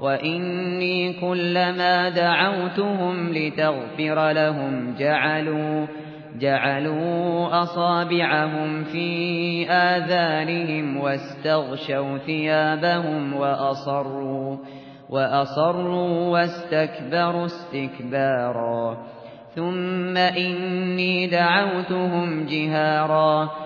وإني كلما دعوتهم لتغفر لهم جعلوا جعلوا أصابعهم في آذانهم واستغشوا ثيابهم وأصروا وأصروا واستكبروا استكبارا. ثم إني دعوتهم جهارا.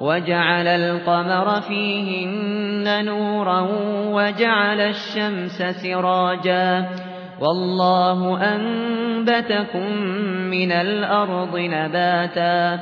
وجعل القمر فيهن نورا وجعل الشمس سراجا والله أنبتكم من الأرض نباتا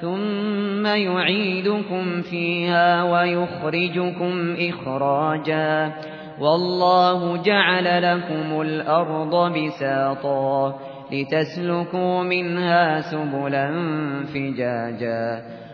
ثم يعيدكم فيها ويخرجكم إخراجا والله جعل لكم الأرض بساطا لتسلكوا منها سبلا فجاجا